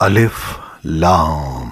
Alif Lam.